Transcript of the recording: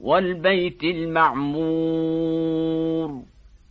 والبيت المعمور